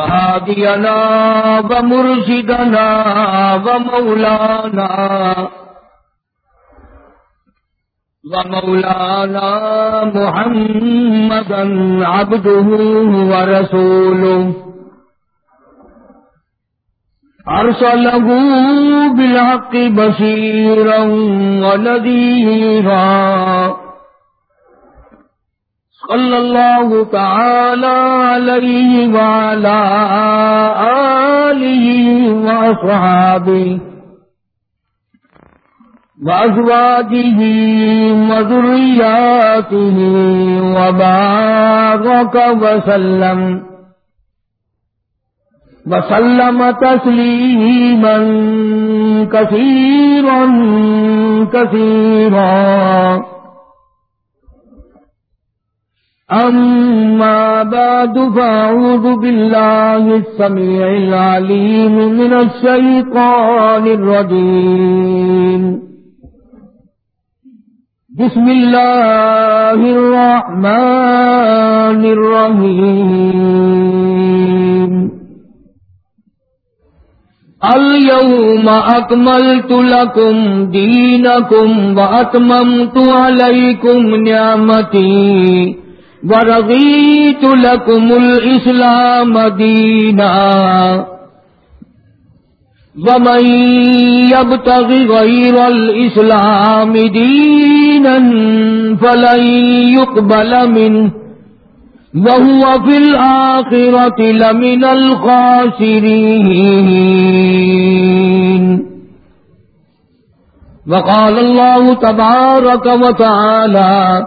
وهادينا ومرشدنا ومولانا ومولانا محمدا عبده ورسوله أرسله بالحق بشيرا ونذيرا صلى الله تعالى عليه وعلى آله وأصحابه وأزواجه وذرياته وبارك وسلم وسلم تسليما كثيرا كثيرا أما بعد، فأعوذ بالله السميع العليم من الشيطان الرجيم. بسم الله الرحمن الرحيم. اليوم أكملت لكم دينكم وأتممت عليكم نعمتي. ورضيت لكم الإسلام دينا. ومن يبتغ غير الإسلام دينا فلن يقبل منه. وهو في الآخرة لمن الخاسرين. وقال الله تبارك وتعالى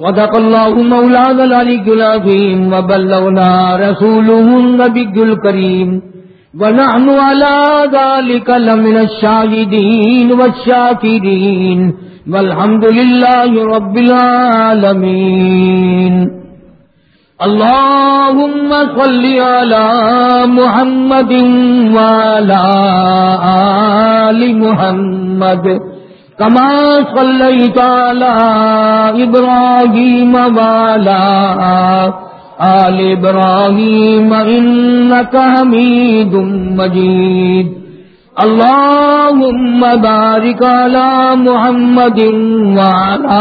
صدق الله مولانا العلي العظيم وبلغنا رسوله النبي الكريم. ونحن على ذلك لمن الشاهدين والشاكرين. والحمد لله رب العالمين. اللهم صل على محمد وعلى آل محمد. كما صليت على إبراهيم وعلى آل آل إبراهيم إنك حميد مجيد. اللهم بارك على محمد وعلى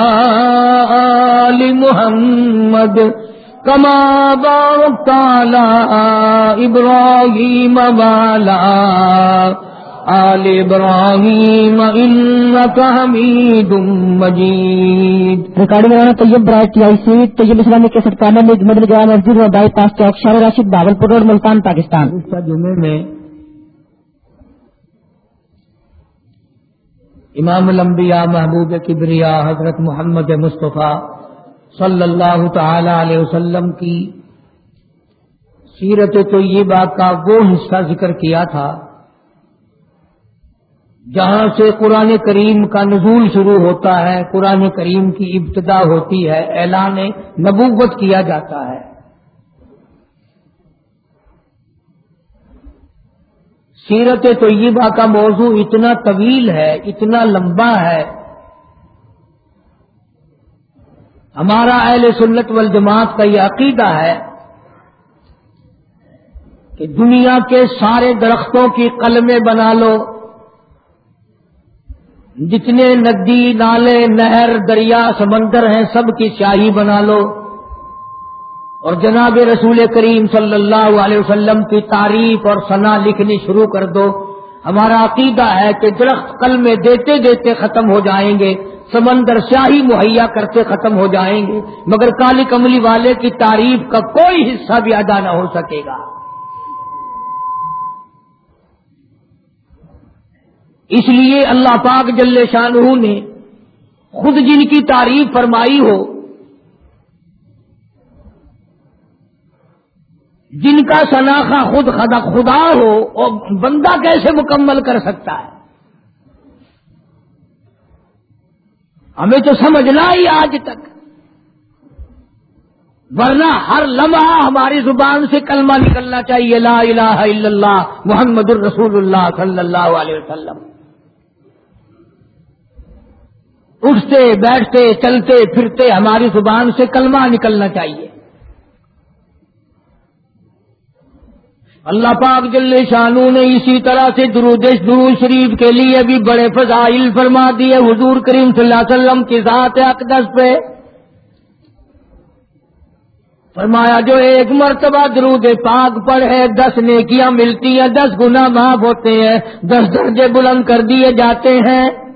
آل محمد كما باركت على إبراهيم وعلى آل آل ابراہیم انکا حمید مجید. Recording Rana Tayyab bright T I C Tayyab اسلامی کے سرکانہ میں مدر جان افضل و بائی پاس چوک شاہ راشد باول پور روڈ ملتان پاکستان. جمعے میں امام الانبیاء محبوب کبریا حضرت محمد مصطفیٰ صلی اللہ تعالی علیہ وسلم کی سیرت طیبہ کا وہ حصہ ذکر کیا تھا۔ جہاں سے قرآن کریم کا نزول شروع ہوتا ہے، قرآن کریم کی ابتدا ہوتی ہے، اعلان نبوت کیا جاتا ہے۔ سیرت طیبہ کا موضوع اتنا طویل ہے، اتنا لمبا ہے۔ ہمارا اہل سنت والجماعت کا یہ عقیدہ ہے کہ دنیا کے سارے درختوں کی قلمیں بنا لو۔ جتنے ندی، نالے، نہر، دریا، سمندر ہیں، سب کی شاہی بنا لو۔ اور جناب رسول کریم صلی اللہ علیہ وسلم کی تعریف اور ثنا لکھنی شروع کر دو۔ ہمارا عقیدہ ہے کہ درخت کل میں دیتے دیتے ختم ہو جائیں گے، سمندر شاہی مہیا کرتے ختم ہو جائیں گے۔ مگر کالی کملی والے کی تعریف کا کوئی حصہ بھی ادا نہ ہو سکے گا۔ اس لیے اللہ پاک جل شاہ نے خود جن کی تعریف فرمائی ہو، جن کا شناخہ خود خدا خدا ہو اور بندہ کیسے مکمل کر سکتا ہے؟ ہمیں تو سمجھنا ہی آج تک، ورنہ ہر لمحہ ہماری زبان سے کلمہ نکلنا چاہیے، لا الہ الا اللہ، محمد الرسول اللہ صلی اللہ علیہ وسلم۔ اٹھتے، بیٹھتے، چلتے، پھرتے، ہماری زبان سے کلمہ نکلنا چاہیے۔ اللہ پاک جل شانو نے اسی طرح سے درود درود شریف کے لیے بھی بڑے فضائل فرما دیے۔ حضور کریم صلی اللہ علیہ وسلم کی ذات اقدس پہ فرمایا، جو ایک مرتبہ درود پاک پر ہے، دس نیکیاں ملتی ہیں، دس گنا معاف ہوتے ہیں، دس درجے بلند کر دیے جاتے ہیں۔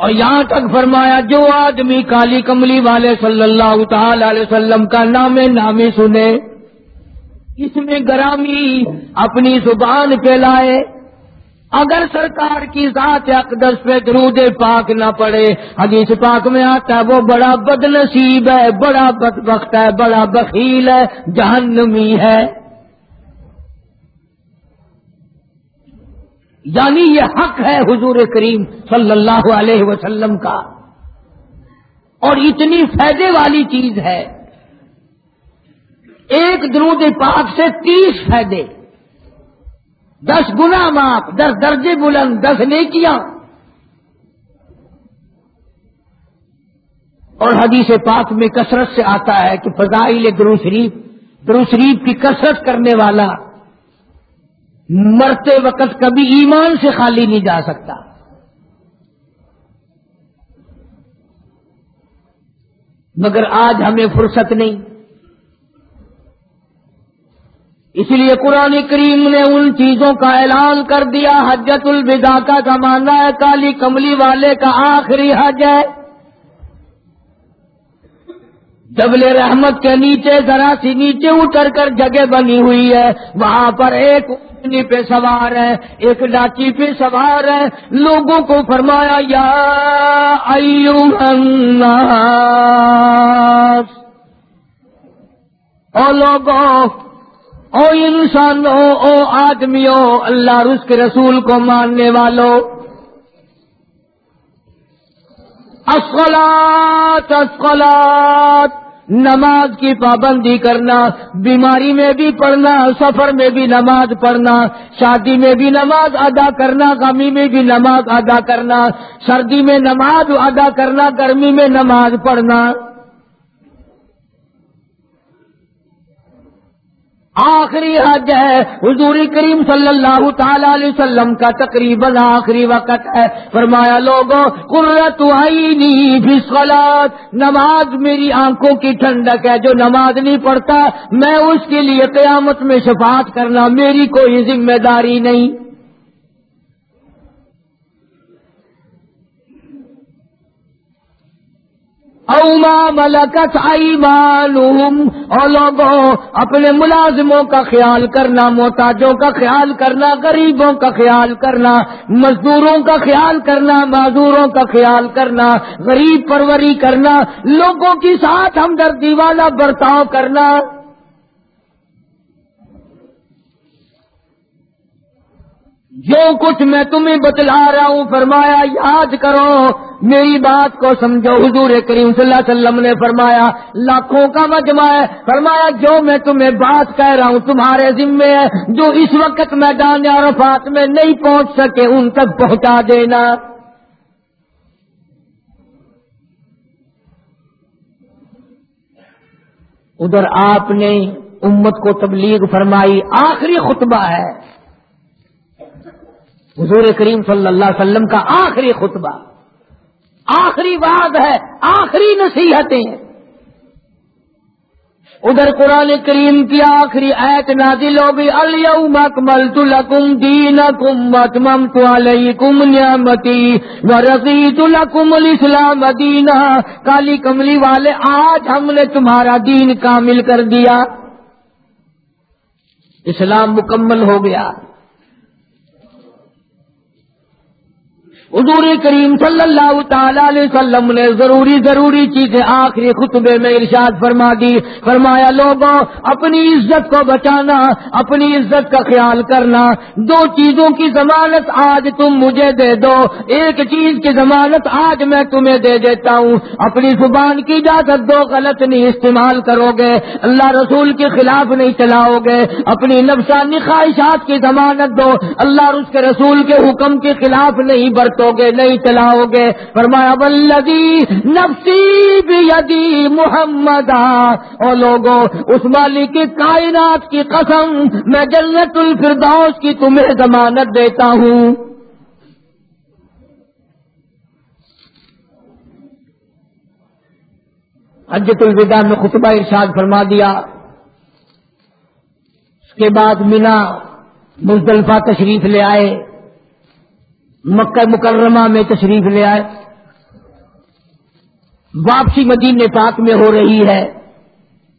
اور یہاں تک فرمایا، جو آدمی کالی کملی والے صلی اللہ تعالی علیہ وسلم کا نام نامی سنے، اس میں گرامی اپنی زبان پہ لائے، اگر سرکار کی ذات اقدس پہ درود پاک نہ پڑے، حدیث پاک میں آتا ہے، وہ بڑا بد نصیب ہے، بڑا بدبخت ہے، بڑا بخیل ہے، جہنمی ہے۔ یعنی یہ حق ہے حضور کریم صلی اللہ علیہ وسلم کا۔ اور اتنی فائدے والی چیز ہے۔ ایک درود پاک سے تیس فائدے۔ دس گنا معاف، دس درجے بلند، دس نیکیاں۔ اور حدیث پاک میں کثرت سے آتا ہے کہ فضائل درو شریف درو شریف کی کثرت کرنے والا مرتے وقت کبھی ایمان سے خالی نہیں جا سکتا۔ مگر آج ہمیں فرصت نہیں۔ اس لیے قرآن کریم نے ان چیزوں کا اعلان کر دیا۔ حجت الوداع کا زمانہ ہے کالی کملی والے کا آخری حج ہے۔ جبل رحمت کے نیچے، ذرا سی نیچے اتر کر جگہ بنی ہوئی ہے۔ وہاں پر ایک پہ سوار ہے، ایک ڈاچی پہ سوار ہے۔ لوگوں کو فرمایا، یا او لوگوں او انسانوں او آدمیوں اللہ رس کے رسول کو ماننے والوں اسقلات اسقلات نماز کی پابندی کرنا، بیماری میں بھی پڑھنا، سفر میں بھی نماز پڑھنا، شادی میں بھی نماز ادا کرنا، غمی میں بھی نماز ادا کرنا، سردی میں نماز ادا کرنا، گرمی میں نماز پڑھنا۔ آخری حج ہے۔ حضور کریم صلی اللہ تعالی علیہ وسلم کا تقریباً آخری وقت ہے۔ فرمایا، لوگوں قرت آئی نہیں نماز میری آنکھوں کی ٹھنڈک ہے، جو نماز نہیں پڑھتا، میں اس کے لیے قیامت میں شفاعت کرنا میری کوئی ذمہ داری نہیں۔ اوما ملکت ایمانہم۔ اور لوگوں اپنے ملازموں کا خیال کرنا، محتاجوں کا خیال کرنا، غریبوں کا خیال کرنا، مزدوروں کا خیال کرنا، معذوروں کا خیال کرنا، غریب پروری کرنا، لوگوں کے ساتھ ہمدردی والا برتاؤ کرنا۔ جو کچھ میں تمہیں بتلا رہا ہوں، فرمایا، یاد کرو، میری بات کو سمجھو۔ حضور کریم صلی اللہ علیہ وسلم نے فرمایا، لاکھوں کا مجمع ہے۔ فرمایا، جو میں تمہیں بات کہہ رہا ہوں تمہارے ذمے ہے، جو اس وقت میدان عرفات میں نہیں پہنچ سکے، ان تک پہنچا دینا۔ ادھر آپ نے امت کو تبلیغ فرمائی، آخری خطبہ ہے۔ حضور کریم صلی اللہ علیہ وسلم کا آخری خطبہ. آخری بات ہے، آخری نصیحتیں. ادھر قرآن کریم کی آخری ایت نازل ہوگی الم اکمل تلکم دین کم اتمم کم نیامتی و رضیت الکم الاسلام دینا کالی کملی والے، آج ہم نے تمہارا دین کامل کر دیا۔ اسلام مکمل ہو گیا۔ حضور کریم صلی اللہ تعالی علیہ وسلم نے ضروری ضروری چیزیں آخری خطبے میں ارشاد فرما دی۔ فرمایا، لوگوں، اپنی عزت کو بچانا، اپنی عزت کا خیال کرنا۔ دو چیزوں کی ضمانت آج تم مجھے دے دو۔ ایک چیز کی ضمانت آج میں تمہیں دے دیتا ہوں۔ اپنی زبان کی اجازت دو، غلط نہیں استعمال کرو گے اللہ رسول کے خلاف نہیں چلاؤ گے اپنی نفسانی خواہشات کی ضمانت دو۔ اللہ اور اس کے رسول کے حکم کے خلاف نہیں برتو۔ گے، نہیں چلاؤ گے۔ فرمایا بلدی نفسی بھی یدی محمد اور لوگوں اس مالک کی کائنات کی قسم، میں جنت الفردوس کی تمہیں ضمانت دیتا ہوں۔ حجت الوداع میں خطبہ ارشاد فرما دیا۔ اس کے بعد مینا مزدلفہ تشریف لے آئے۔ مکہ مکرمہ میں تشریف لے آئے۔ واپسی مدینے پاک میں ہو رہی ہے۔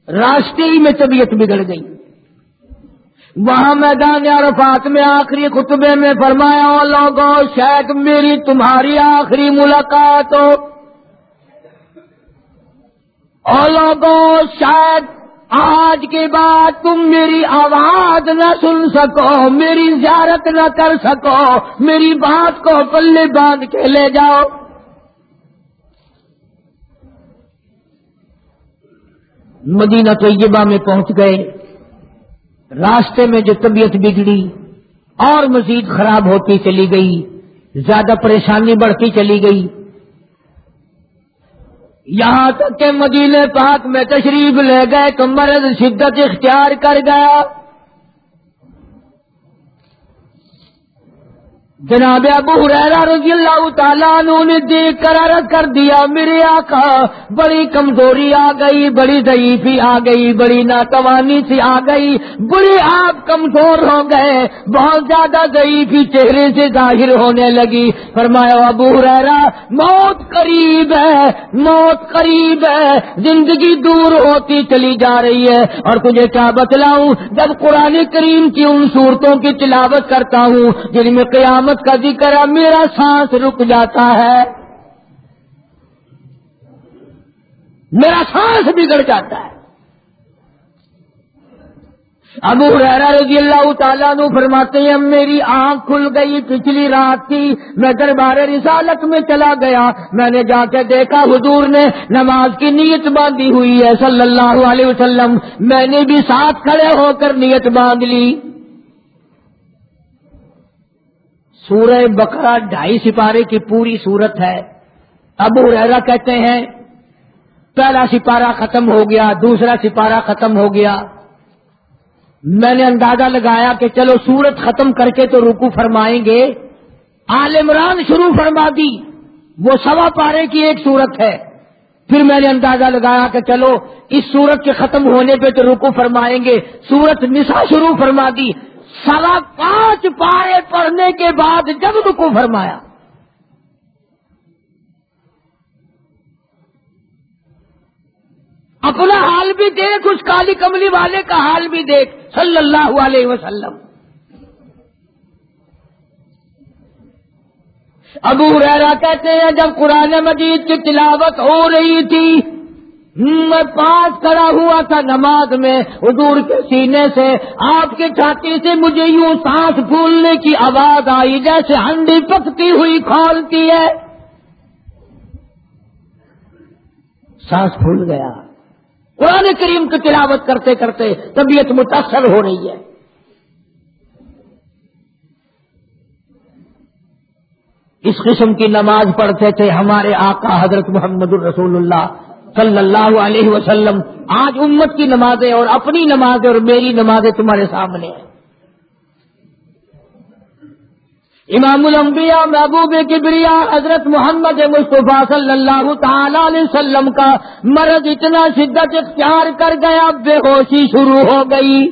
راستے ہی میں طبیعت بگڑ گئی۔ وہاں میدان عرفات میں آخری خطبے میں فرمایا، او لوگوں شاید میری تمہاری آخری ملاقات ہو۔ او لوگوں شاید آج کے بعد تم میری آواز نہ سن سکو، میری زیارت نہ کر سکو، میری بات کو پلے باندھ کے لے جاؤ۔ مدینہ طیبہ میں پہنچ گئے۔ راستے میں جو طبیعت بگڑی اور مزید خراب ہوتی چلی گئی، زیادہ پریشانی بڑھتی چلی گئی۔ یہاں تک کہ مدینے پاک میں تشریف لے گئے تو مرض شدت اختیار کر گیا۔ جناب ابو حریرہ رضی اللہ تعالیٰ عنہ نے دیکھ کر عرض کر دیا، میرے آقا، بڑی کمزوری آ گئی، بڑی ضعیفی آ گئی، بڑی ناتوانی سی آ گئی بڑی آپ کمزور ہو گئے، بہت زیادہ ضعیفی چہرے سے ظاہر ہونے لگی۔ فرمایا، ابو حریرہ موت قریب ہے، موت قریب ہے، زندگی دور ہوتی چلی جا رہی ہے۔ اور تجھے کیا بتلاؤں، جب قرآن کریم کی ان صورتوں کی تلاوت کرتا ہوں، جن میں قیامت کا ذکر ہے، میرا سانس رک جاتا ہے۔ میرا سانس بگڑ جاتا ہے۔ ابو رضی اللہ تعالیٰ نو فرماتے ہیں میری آنکھ کھل گئی پچھلی رات تھی میں دربار رسالت میں چلا گیا۔ میں نے جا کے دیکھا، حضور نے نماز کی نیت باندھی ہوئی ہے، صلی اللہ علیہ وسلم۔ میں نے بھی ساتھ کھڑے ہو کر نیت باندھ لی۔ سورہ بکرا ڈھائی سپارے کی پوری صورت ہے۔ ابو ریرا کہتے ہیں، پہلا سپارہ ختم ہو گیا، دوسرا سپارہ ختم ہو گیا۔ میں نے اندازہ لگایا کہ چلو سورت ختم کر کے تو رکو فرمائیں گے۔ آل عمران شروع فرما دی، وہ سوا پارے کی ایک صورت ہے۔ پھر میں نے اندازہ لگایا کہ چلو اس سورت کے ختم ہونے پہ تو رکو فرمائیں گے۔ سورت نسا شروع فرما دی سوا پانچ پارے پڑھنے کے بعد جب رکو فرمایا۔ اپنا حال بھی دیکھ، اس کالی کملی والے کا حال بھی دیکھ، صلی اللہ علیہ وسلم۔ ابو ریرا کہتے ہیں، جب قرآن مجید کی تلاوت ہو رہی تھی میں پاس کھڑا ہوا تھا نماز میں، حضور کے سینے سے، آپ کے چھاتی سے مجھے یوں سانس پھولنے کی آواز آئی، جیسے ہنڈی پکتی ہوئی کھولتی ہے۔ سانس پھول گیا۔ قرآن کریم کی تلاوت کرتے کرتے طبیعت متاثر ہو رہی ہے۔ اس قسم کی نماز پڑھتے تھے ہمارے آقا حضرت محمد الرسول اللہ صلی اللہ علیہ وسلم، آج امت کی نمازیں اور اپنی نمازیں اور میری نمازیں تمہارے سامنے ہیں۔ امام الانبیاء، محبوب کبریا، حضرت محمد مصطفیٰ صلی اللہ تعالی علیہ وسلم کا مرض اتنا شدت اختیار کر گیا، بے ہوشی شروع ہو گئی۔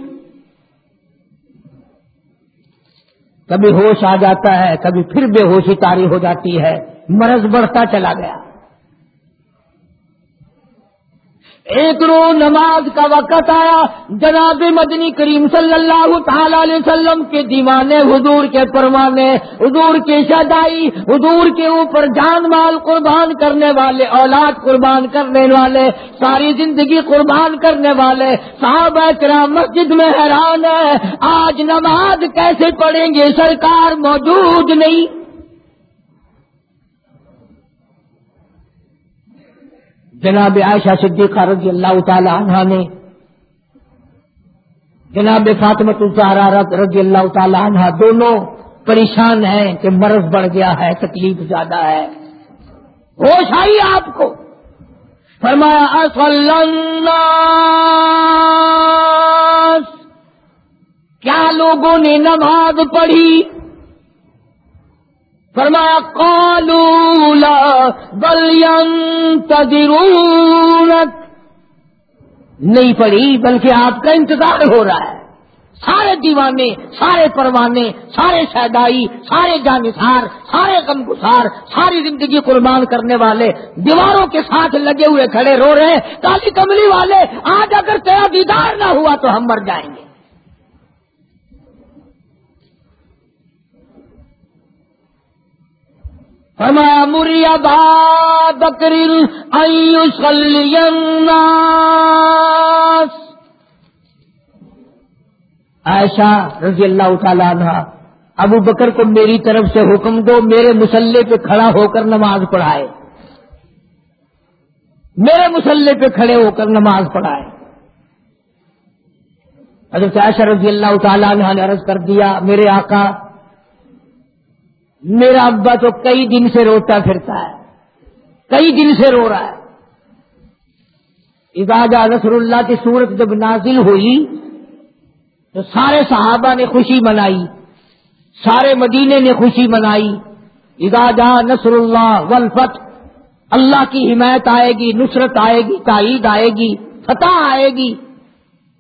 کبھی ہوش آ جاتا ہے، کبھی پھر بے ہوشی تاری ہو جاتی ہے، مرض بڑھتا چلا گیا۔ ایک رو نماز کا وقت آیا، جناب مدنی کریم صلی اللہ تعالی علیہ وسلم کے دیوانے حضور کے پروانے، حضور کی شدائی حضور کے اوپر جان مال قربان کرنے والے، اولاد قربان کرنے والے، ساری زندگی قربان کرنے والے، صحابہ کرام مسجد میں حیران ہے آج نماز کیسے پڑھیں گے؟ سرکار موجود نہیں۔ جناب عائشہ صدیقہ رضی اللہ تعالی عنہ نے جناب فاطمت الزہرا رضی اللہ تعالی عنہ دونوں پریشان ہیں کہ مرض بڑھ گیا ہے، تکلیف زیادہ ہے۔ ہوش آئی آپ کو۔ فرمایا کیا لوگوں نے نماز پڑھی؟ فرمایا کالولا بلین تدرونت نہیں پڑی بلکہ آپ کا انتظار ہو رہا ہے۔ سارے دیوانے، سارے پروانے، سارے شہدائی، سارے جانسار سارے غم گسار ساری زندگی قربان کرنے والے، دیواروں کے ساتھ لگے ہوئے کھڑے، رو رہے کالی کملی والے، آج اگر تیرا دیدار نہ ہوا تو ہم مر جائیں گے۔ فرمایا مریا با بکر ایشا رضی اللہ تعالیٰ عنہ، ابو بکر کو میری طرف سے حکم دو، میرے مسلح پہ کھڑا ہو کر نماز پڑھائے۔ میرے مسلح پہ کھڑے ہو کر نماز پڑھائے۔ حضرت عائشہ رضی اللہ تعالیٰ عنہ نے عرض کر دیا، میرے آقا میرا ابا تو کئی دن سے روتا پھرتا ہے، کئی دن سے رو رہا ہے۔ اجازہ نصر اللہ کی صورت جب نازل ہوئی، تو سارے صحابہ نے خوشی منائی، سارے مدینے نے خوشی منائی۔ اجازہ نصر اللہ ولفت اللہ کی حمایت آئے گی، نصرت آئے گی، تائید آئے گی، فتح آئے گی۔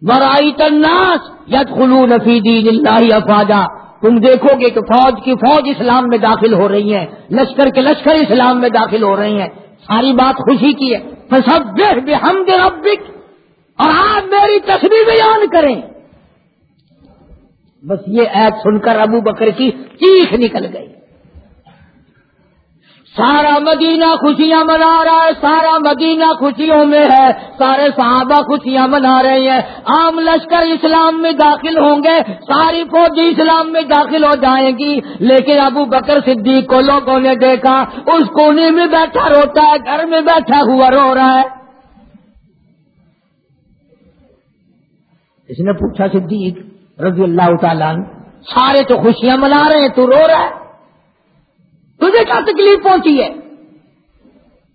ورائی تناس ید خلو نفی دین اللہ افواجہ تم دیکھو گے کہ فوج کی فوج اسلام میں داخل ہو رہی ہے، لشکر کے لشکر اسلام میں داخل ہو رہی ہیں۔ ساری بات خوشی کی ہے۔ فسبح بحمد ربک اور آپ میری تصویر بیان کریں۔ بس یہ ایپ سن کر ابو بکر کی چیخ نکل گئی۔ سارا مدینہ خوشیاں منا رہا ہے، سارا مدینہ خوشیوں میں ہے، سارے صحابہ خوشیاں منا رہے ہیں۔ عام لشکر اسلام میں داخل ہوں گے، ساری فوجی اسلام میں داخل ہو جائیں گی۔ لیکن ابو بکر صدیق کو لوگوں نے دیکھا، اس کونے میں بیٹھا روتا ہے، گھر میں بیٹھا ہوا رو رہا ہے۔ اس نے پوچھا، صدیق رضی اللہ تعالیٰ سارے تو خوشیاں منا رہے ہیں، تو رو رہا ہے۔ تجھے کیا تکلیف پہنچی ہے؟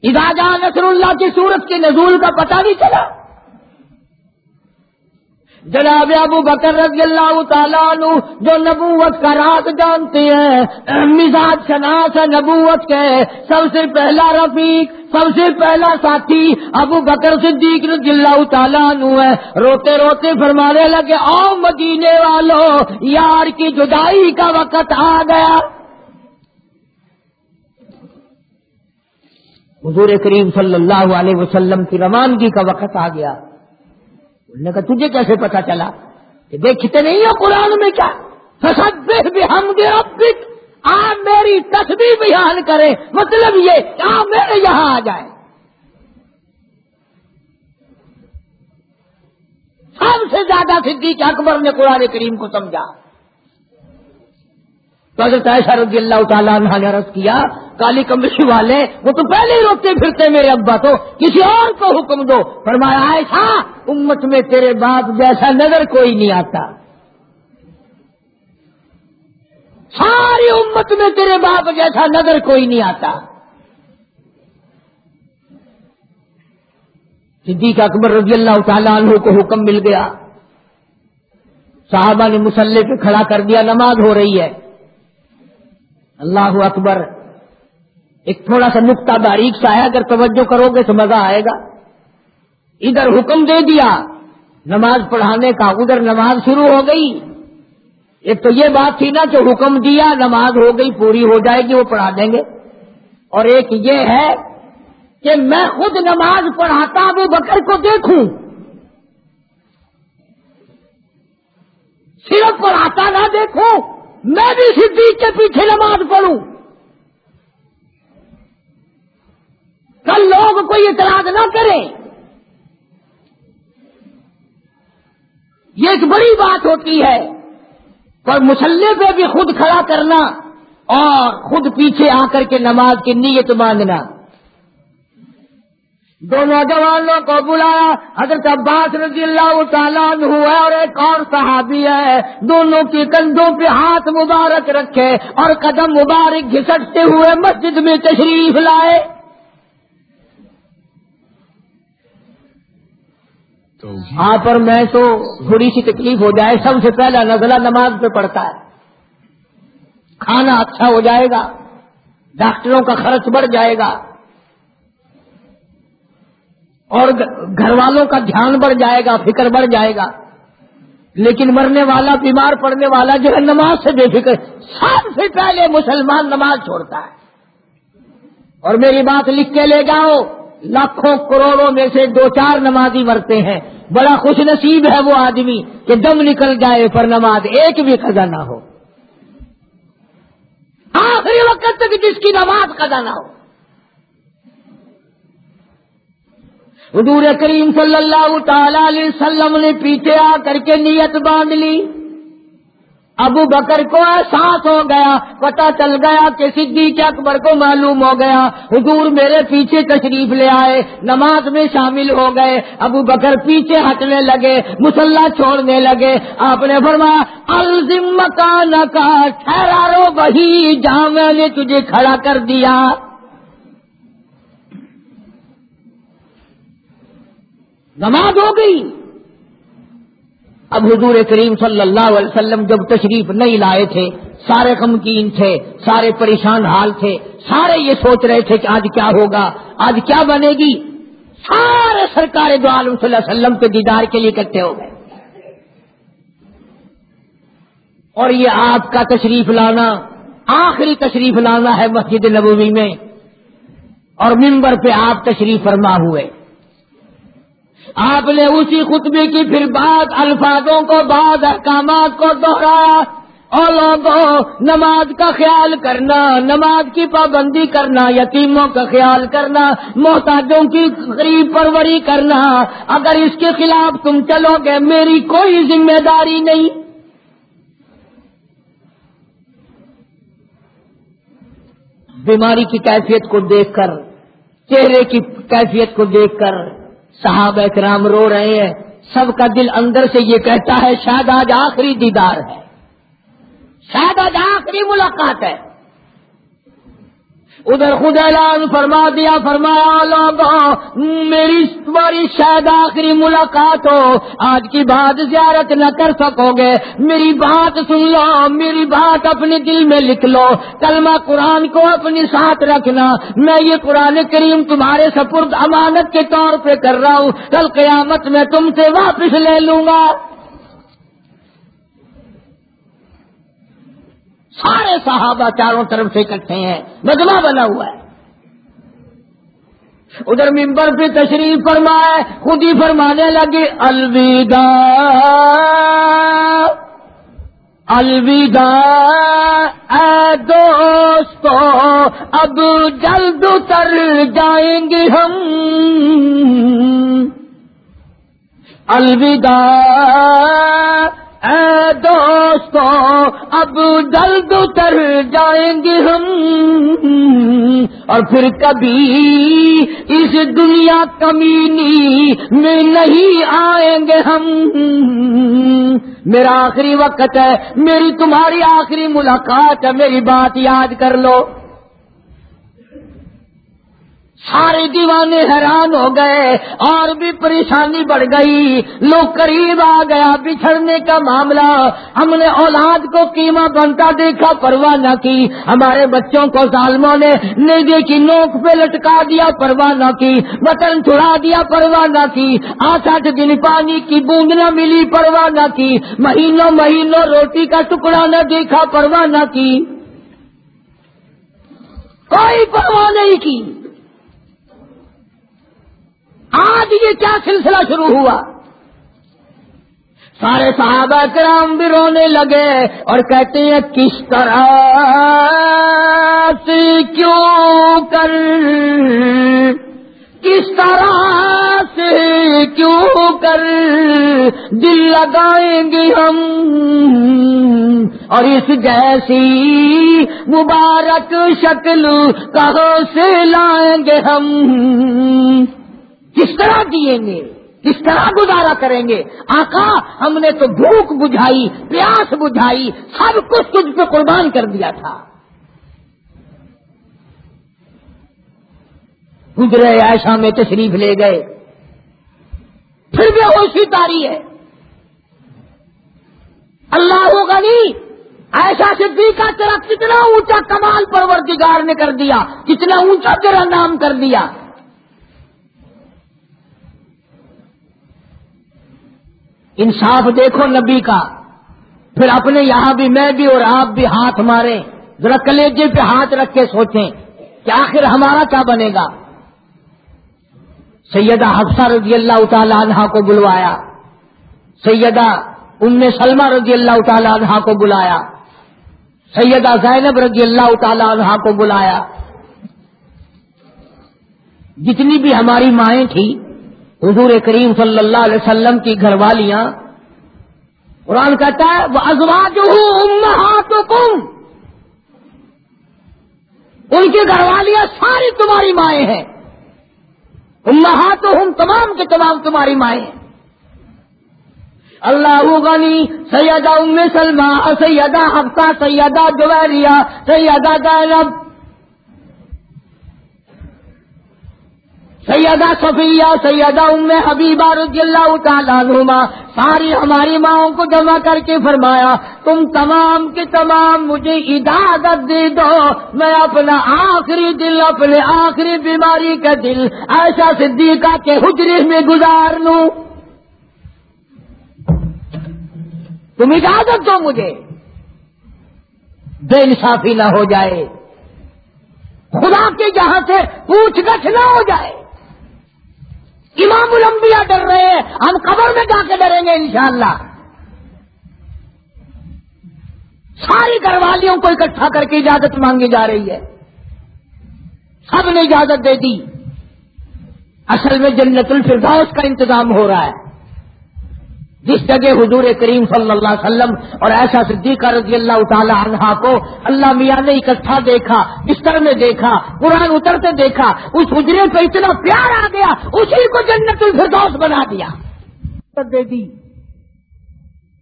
اداجا نصر اللہ کی صورت کے نزول کا پتہ نہیں چلا۔ جناب ابو بکر رضی اللہ تعالیٰ عنہ جو نبوت کا راز جانتے ہیں، مزاج شناس ہے نبوت کے سب سے پہلا رفیق، سب سے پہلا ساتھی ابو بکر صدیق رضی اللہ تعالیٰ عنہ ہے۔ روتے روتے فرمانے لگے او مدینے والوں یار کی جدائی کا وقت آ گیا۔ حضور کریم صلی اللہ علیہ وسلم کی روانگی کا وقت آ گیا۔ انہوں نے کہا، تجھے کیسے پتا چلا کہ دیکھتے نہیں ہو قرآن میں کیا؟ بھی ہم آپ میری تصویر بیان کرے۔ مطلب یہ آپ میرے یہاں آ جائے۔ سب سے زیادہ صدیق اکبر نے قرآن کریم کو سمجھا۔ تو حضرت عائشہ رضی اللہ تعالیٰ عنہ نے عرض کیا کالی کمبلی والے، وہ تو پہلے ہی روکتے پھرتے میرے ابا تو، کسی اور کو حکم دو۔ فرمایا، عائشہ، امت میں تیرے باپ جیسا نظر کوئی نہیں آتا۔ ساری امت میں تیرے باپ جیسا نظر کوئی نہیں آتا۔ صدیق اکبر رضی اللہ تعالیٰ عنہ کو حکم مل گیا۔ صحابہ نے مسلح پہ کھڑا کر دیا، نماز ہو رہی ہے۔ اللہ اکبر ایک تھوڑا سا نقطہ باریک سا ہے، اگر توجہ کرو گے تو مزہ آئے گا۔ ادھر حکم دے دیا، نماز پڑھانے کا، ادھر نماز شروع ہو گئی۔ ایک تو یہ بات تھی نا کہ حکم دیا، نماز ہو گئی، پوری ہو جائے گی، وہ پڑھا دیں گے۔ اور ایک یہ ہے کہ میں خود نماز پڑھاتا ابو بکر کو دیکھوں۔ صرف پڑھاتا نہ دیکھوں، میں بھی صدیق کے پیچھے نماز پڑھوں۔ کل لوگ کوئی اعتراض نہ کریں۔ یہ ایک بڑی بات ہوتی ہے۔ پر مسلح پہ بھی خود کھڑا کرنا اور خود پیچھے آ کر کے نماز کی نیت مانگنا۔ دو نوجوانوں کو بلایا۔ حضرت عباس رضی اللہ تعالیٰ ہوا اور ایک اور صحابی ہے۔ دونوں کے کندھوں پہ ہاتھ مبارک رکھے اور قدم مبارک گھسٹتے ہوئے مسجد میں تشریف لائے۔ ہاں پر میں تو تھوڑی سی تکلیف ہو جائے۔ سب سے پہلا نزلہ نماز پہ پڑتا ہے۔ کھانا اچھا ہو جائے گا، ڈاکٹروں کا خرچ بڑھ جائے گا، اور گھر والوں کا دھیان بڑھ جائے گا، فکر بڑھ جائے گا۔ لیکن مرنے والا، بیمار پڑنے والا جو ہے، نماز سے بے فکر۔ سب سے پہلے مسلمان نماز چھوڑتا ہے۔ اور میری بات لکھ کے لے جاؤ۔ لاکھوں کروڑوں میں سے دو چار نمازی مرتے ہیں۔ بڑا خوش نصیب ہے وہ آدمی کہ دم نکل جائے پر نماز ایک بھی قضا نہ ہو۔ آخری وقت تک جس کی نماز قضا نہ ہو۔ حضور کریم صلی اللہ تعالی علیہ وسلم نے پیچھے آ کر کے نیت باندھ لی۔ ابو بکر کو احساس ہو گیا پتا چل گیا کہ صدیق اکبر کو معلوم ہو گیا۔ حضور میرے پیچھے تشریف لے آئے، نماز میں شامل ہو گئے۔ ابو بکر پیچھے ہٹنے لگے، مسلح چھوڑنے لگے۔ آپ نے فرمایا الزم کا نکا ٹھہرا رو وہی جہاں میں نے تجھے کھڑا کر دیا۔ نماز ہو گئی۔ اب حضور کریم صلی اللہ علیہ وسلم جب تشریف نہیں لائے تھے، سارے غمگین تھے، سارے پریشان حال تھے، سارے یہ سوچ رہے تھے کہ آج کیا ہوگا، آج کیا بنے گی؟ سارے سرکار دو عالم صلی اللہ علیہ وسلم کے دیدار کے لیے اکٹھے ہو گئے۔ اور یہ آپ کا تشریف لانا، آخری تشریف لانا ہے مسجد نبوی میں۔ اور ممبر پہ آپ تشریف فرما ہوئے۔ آپ نے اسی خطبے کی پھر بعد الفاظوں کو بعد احکامات کو دوہرایا اور لوگوں، نماز کا خیال کرنا، نماز کی پابندی کرنا، یتیموں کا خیال کرنا، محتاجوں کی غریب پروری کرنا، اگر اس کے خلاف تم چلو گے، میری کوئی ذمہ داری نہیں۔ بیماری کی کیفیت کو دیکھ کر، چہرے کی کیفیت کو دیکھ کر صحابہ کرام رو رہے ہیں۔ سب کا دل اندر سے یہ کہتا ہے، شاید آج آخری دیدار ہے۔ شاید آج آخری ملاقات ہے۔ ادھر خود اعلان فرما دیا، فرمایا لوگوں میری تمہاری شاید آخری ملاقات ہو، آج کی بات زیارت نہ کر سکو گے میری بات سن لو، میری بات اپنے دل میں لکھ لو، کلمہ قرآن کو اپنے ساتھ رکھنا، میں یہ قرآن کریم تمہارے سپرد امانت کے طور پہ کر رہا ہوں، کل قیامت میں تم سے واپس لے لوں گا۔ سارے صحابہ چاروں طرف سے اکٹھے ہیں، مجمع بنا ہوا ہے۔ ادھر ممبر پہ تشریف فرمائے، خود ہی فرمانے لگے، الوداع الوداع، اے دوستو، اب جلد اتر جائیں گے ہم۔ الوداع اے دوستو، اب جلد اتر جائیں گے ہم۔ اور پھر کبھی اس دنیا کمینی میں نہیں آئیں گے ہم۔ میرا آخری وقت ہے، میری تمہاری آخری ملاقات ہے، میری بات یاد کر لو۔ سارے دیوانے حیران ہو گئے اور بھی پریشانی بڑھ گئی۔ لوگ قریب آ گیا۔ بچھڑنے کا معاملہ۔ ہم نے اولاد کو قیمہ بنتا دیکھا پرواہ نہ کی۔ ہمارے بچوں کو ظالموں نے نیزے کی نوک پہ لٹکا دیا پرواہ نہ کی۔ بٹن چھڑا دیا پرواہ نہ کی۔ آٹھ آٹھ دن پانی کی بوند نہ ملی پرواہ نہ کی۔ مہینوں مہینوں روٹی کا ٹکڑا نہ دیکھا پرواہ نہ کی۔ کوئی پرواہ نہیں کی۔ آج یہ کیا سلسلہ شروع ہوا؟ سارے صحابہ کرام بھی رونے لگے اور کہتے ہیں، کس طرح سے کیوں کر؟ کس طرح سے کیوں کر؟ دل لگائیں گے ہم۔ اور اس جیسی مبارک شکل کہاں سے لائیں گے ہم؟ کس طرح دیئیں گے کس طرح گزارا کریں گے۔ آقا، ہم نے تو بھوک بجھائی، پیاس بجھائی، سب کچھ تجھ پہ قربان کر دیا تھا۔ گزرے ایسا میں تشریف لے گئے۔ پھر بھی ہوشی تاری ہے۔ اللہ ہوگا نہیں ایسا صدیقہ تیرا کتنا اونچا کمال پروردگار نے کر دیا، کتنا اونچا تیرا نام کر دیا۔ انصاف دیکھو نبی کا پھر اپنے یہاں بھی میں بھی اور آپ بھی ہاتھ مارے ذرا کلیجے پہ ہاتھ رکھ کے سوچیں کہ آخر ہمارا کیا بنے گا؟ سیدہ حفصہ رضی اللہ تعالی عنہ کو بلوایا، سیدہ ام سلمہ رضی اللہ تعالی عنہ کو بلایا، سیدہ زینب رضی اللہ تعالی عنہ کو بلایا۔ جتنی بھی ہماری مائیں تھیں حضور کریم صلی اللہ علیہ وسلم کی گھر والیاں قرآن کہتا ہے وہ ازواج کم ان کی گھر والیاں ساری تمہاری مائیں ہیں۔ امہات ہم تمام کے تمام تمہاری مائیں ہیں۔ اللہ غنی، سیدہ ام سلمہ، سیدہ حفصہ، سیدہ جویریہ سیدہ زینب۔ سیدہ صفیہ، سیدہ ام حبیبہ رضی اللہ تعالیٰ عنہما، ساری ہماری ماؤں کو جمع کر کے فرمایا، تم تمام کے تمام مجھے اجازت دے دو، میں اپنا آخری دل، اپنے آخری بیماری کا دل ایسا صدیقہ کے حجرے میں گزار لوں۔ تم اجازت دو مجھے۔ بے انصافی نہ ہو جائے۔ خدا کے جہاں سے پوچھ گچھ نہ ہو جائے۔ امام الانبیاء ڈر رہے ہیں۔ ہم قبر میں جا کے ڈریں گے انشاءاللہ۔ ساری گھر والیوں کو اکٹھا کر کے اجازت مانگی جا رہی ہے۔ سب نے اجازت دے دی۔ اصل میں جنت الفردوس کا انتظام ہو رہا ہے۔ جس جگہ حضور کریم صلی اللہ علیہ وسلم اور ایسا صدیقہ رضی اللہ تعالی عنہ کو اللہ میاں نے اکٹھا دیکھا، بستر میں دیکھا، قرآن اترتے دیکھا، اس حجرے پہ اتنا پیار آ گیا، اسی کو جنت الفردوس بنا دیا۔ دے دی۔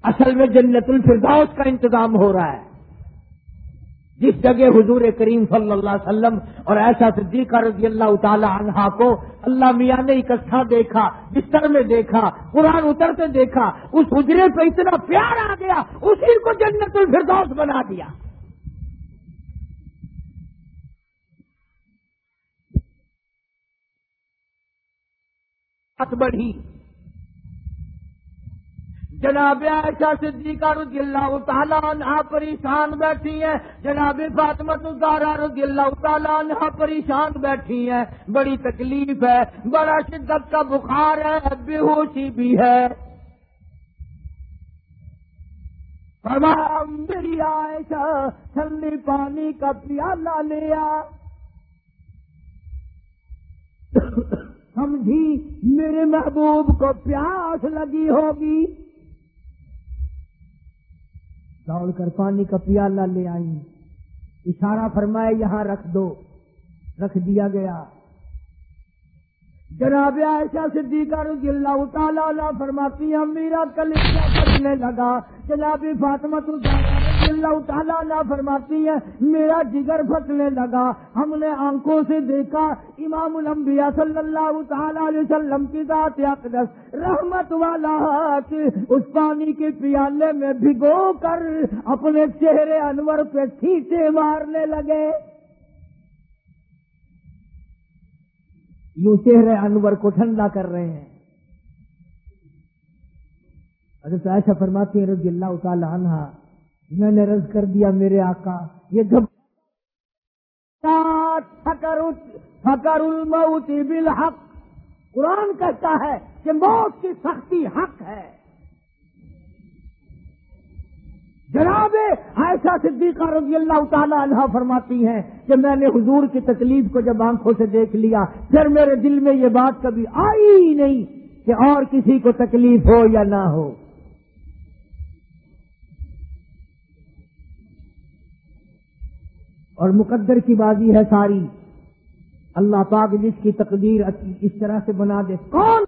اصل میں جنت الفردوس کا انتظام ہو رہا ہے۔ جس جگہ حضور کریم صلی اللہ علیہ وسلم اور ایسا صدیقہ رضی اللہ تعالی عنہ کو اللہ میاں نے اکٹھا دیکھا، بستر میں دیکھا، قرآن اترتے دیکھا، اس حجرے پہ اتنا پیار آ گیا، اسی کو جنت الفردوس بنا دیا۔ بڑھی۔ جناب عائشہ صدیقہ رضی اللہ تعالیٰ عنہ پریشان بیٹھی ہیں۔ جناب فاطمت الزارا رضی اللہ تعالیٰ عنہ پریشان بیٹھی ہیں۔ بڑی تکلیف ہے، بڑا شدت کا بخار ہے بے ہوشی بھی ہے۔ میری عائشہ، ٹھنڈی پانی کا پیالہ لیا سمجھی میرے محبوب کو پیاس لگی ہوگی۔ دوڑ کر پانی کا پیالہ لے آئی۔ اشارہ فرمائے یہاں رکھ دو۔ رکھ دیا گیا۔ جناب عائشہ صدیقہ رضی اللہ تعالیٰ فرماتی ہم میرا کلیجہ کرنے لگا۔ جناب فاطمہ رضی اللہ تعالیٰ فرماتی ہے، میرا جگر پھٹنے لگا۔ ہم نے آنکھوں سے دیکھا، امام الانبیاء صلی اللہ تعالیٰ علیہ وسلم کی ذات اقدس، رحمت والا اس پانی کے پیالے میں بھگو کر اپنے چہرے انور پہ کھینچے مارنے لگے۔ یوں چہرے انور کو ٹھنڈا کر رہے ہیں۔ حضرت ایسا فرماتی ہیں رضی اللہ تعالی عنہ میں نے رض کر دیا میرے آقا، یہ فکر الموت بالحق۔ قرآن کہتا ہے کہ موت کی سختی حق ہے۔ جناب ایسا صدیقہ رضی اللہ تعالی عنہ فرماتی ہیں کہ میں نے حضور کی تکلیف کو جب آنکھوں سے دیکھ لیا، پھر میرے دل میں یہ بات کبھی آئی ہی نہیں کہ اور کسی کو تکلیف ہو یا نہ ہو۔ اور مقدر کی بازی ہے ساری۔ اللہ پاک جس کی تقدیر اس طرح سے بنا دے۔ کون؟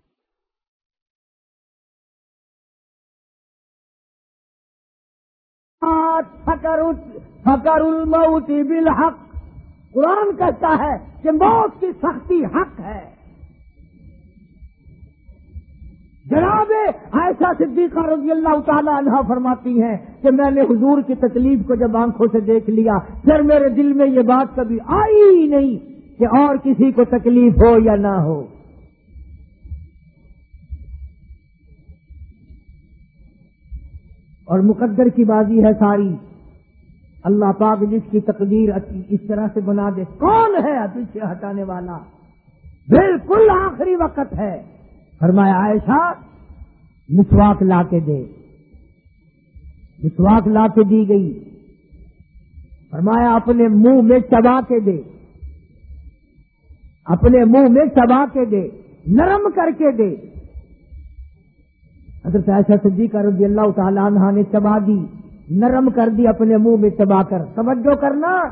فکر الموت بالحق۔ قرآن کہتا ہے کہ موت کی سختی حق ہے۔ جناب ایسا صدیقہ رضی اللہ تعالی عنہ فرماتی ہیں کہ میں نے حضور کی تکلیف کو جب آنکھوں سے دیکھ لیا، پھر میرے دل میں یہ بات کبھی آئی ہی نہیں کہ اور کسی کو تکلیف ہو یا نہ ہو۔ اور مقدر کی بازی ہے ساری۔ اللہ پاک جس کی تقدیر اس طرح سے بنا دے، کون ہے پیچھے ہٹانے والا؟ بالکل آخری وقت ہے۔ فرمایا، عائشہ، مسواک لا کے دے. مسواک لا کے دی گئی. فرمایا، اپنے منہ میں چبا کے دے. اپنے منہ میں چبا کے دے. نرم کر کے دے. حضرت ایسا صدیقہ رضی اللہ تعالیٰ عنہ نے چبا دی. نرم کر دی اپنے منہ میں چبا کر. توجہ کرنا.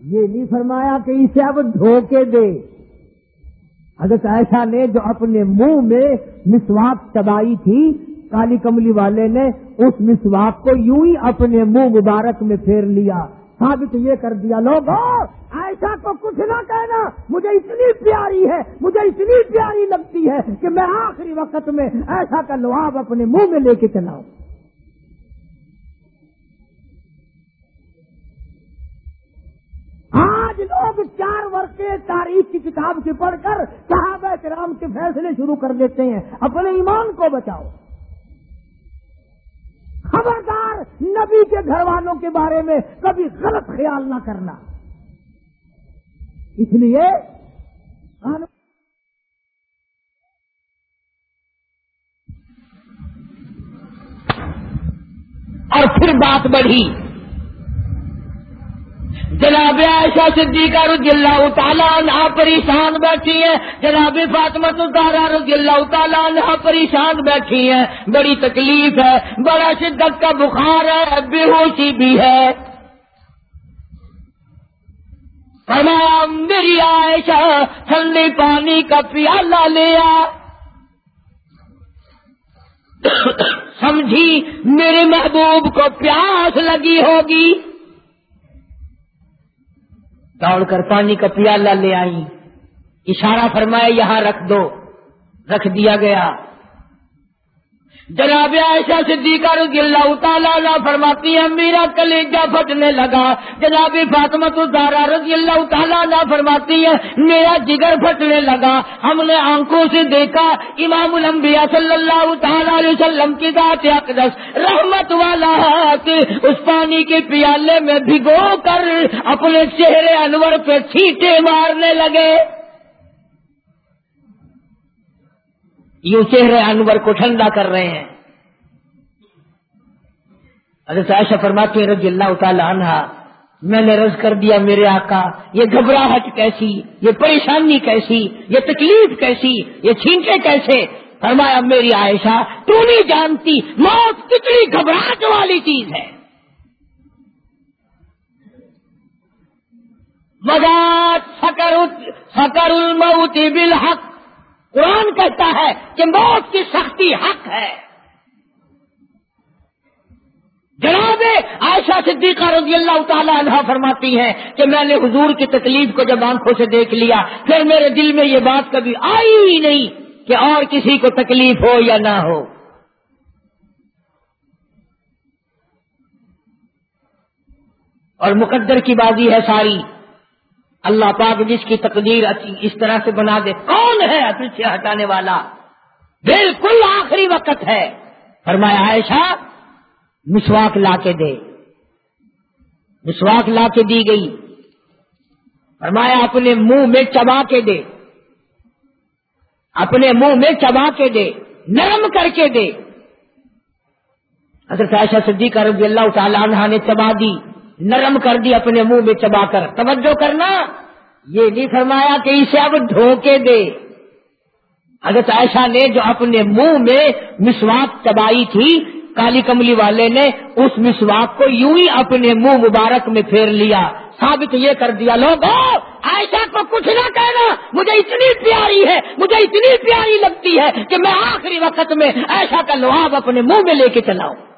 یہ نہیں فرمایا کہ اسے اب دھوکے دے. حضرت ایسا نے جو اپنے منہ میں مسواک چبائی تھی، کالی کملی والے نے اس مسواک کو یوں ہی اپنے منہ مبارک میں پھیر لیا۔ ثابت یہ کر دیا لوگ ایسا تو کچھ نہ کہنا، مجھے اتنی پیاری ہے، مجھے اتنی پیاری لگتی ہے کہ میں آخری وقت میں ایسا کا لواب اپنے منہ میں لے کے چلاؤں۔ آج لوگ چار ورقے تاریخ کی کتاب کی پڑھ کر صحابہ کرام کے فیصلے شروع کر دیتے ہیں. اپنے ایمان کو بچاؤ. خبردار نبی کے گھر والوں کے بارے میں کبھی غلط خیال نہ کرنا. اس لیے اور پھر بات بڑھی. جناب عائشہ صدیقہ رضی اللہ تعالیٰ عنہ پریشان بیٹھی ہیں۔ جناب فاطمہ تارا رضی اللہ تعالیٰ عنہ پریشان بیٹھی ہیں۔ بڑی تکلیف ہے، بڑا شدت کا بخار ہے بے ہوشی بھی ہے۔ فرمایا، میری عائشہ ٹھنڈے پانی کا پیالہ لیا سمجھی، میرے محبوب کو پیاس لگی ہوگی۔ دوڑ کر پانی کا پیالہ لے آئی اشارہ فرمائے یہاں رکھ دو۔ رکھ دیا گیا۔ جناب عائشہ صدیقہ رضی اللہ تعالیٰ فرماتی ہے میرا کلیجہ پھٹنے لگا۔ جناب فاطمت الزارا رضی اللہ تعالیٰ فرماتی ہے میرا جگر پھٹنے لگا۔ ہم نے آنکھوں سے دیکھا، امام الانبیاء صلی اللہ تعالیٰ علیہ وسلم کی ذات اقدس، رحمت والا اس پانی کے پیالے میں بھگو کر اپنے چہرے انور پہ چھیٹے مارنے لگے۔ یوں چہرے انور کو ٹھنڈا کر رہے ہیں۔ حضرت عائشہ فرماتے ہیں رضی اللہ تعالی عنہ، میں نے رض کر دیا میرے آقا، یہ گھبراہٹ کیسی، یہ پریشانی کیسی، یہ تکلیف کیسی، یہ چھینکے کیسے؟ فرمایا میری عائشہ، تو نہیں جانتی موت کتنی گھبراہٹ والی چیز ہے۔ مزاج فکر الموت بالحق قرآن کہتا ہے کہ موت کی سختی حق ہے۔ جناب عائشہ صدیقہ رضی اللہ تعالی عنہ فرماتی ہیں کہ میں نے حضور کی تکلیف کو جب آنکھوں سے دیکھ لیا، پھر میرے دل میں یہ بات کبھی آئی ہی نہیں کہ اور کسی کو تکلیف ہو یا نہ ہو۔ اور مقدر کی بازی ہے ساری۔ اللہ پاک جس کی تقدیر اس طرح سے بنا دے، کون ہے پیچھے ہٹانے والا؟ بالکل آخری وقت ہے۔ فرمایا، عائشہ، مسواک لا کے دے۔ مسواک لا کے دی گئی۔ فرمایا، اپنے منہ میں چبا کے دے۔ اپنے منہ میں چبا کے دے۔ نرم کر کے دے۔ حضرت عائشہ صدیقہ رضی اللہ تعالی عنہ نے چبا دی۔ نرم کر دی اپنے منہ میں چبا کر۔ توجہ کرنا۔ یہ نہیں فرمایا کہ اسے اب دھوکے دے۔ حضرت عائشہ نے جو اپنے منہ میں مسواک چبائی تھی، کالی کملی والے نے، اس مسواک کو یوں ہی اپنے منہ مبارک میں پھیر لیا۔ ثابت یہ کر دیا لوگ عائشہ کو کچھ نہ کہنا۔ مجھے اتنی پیاری ہے، مجھے اتنی پیاری لگتی ہے کہ میں آخری وقت میں عائشہ کا لواب اپنے منہ میں لے کے چلاؤں۔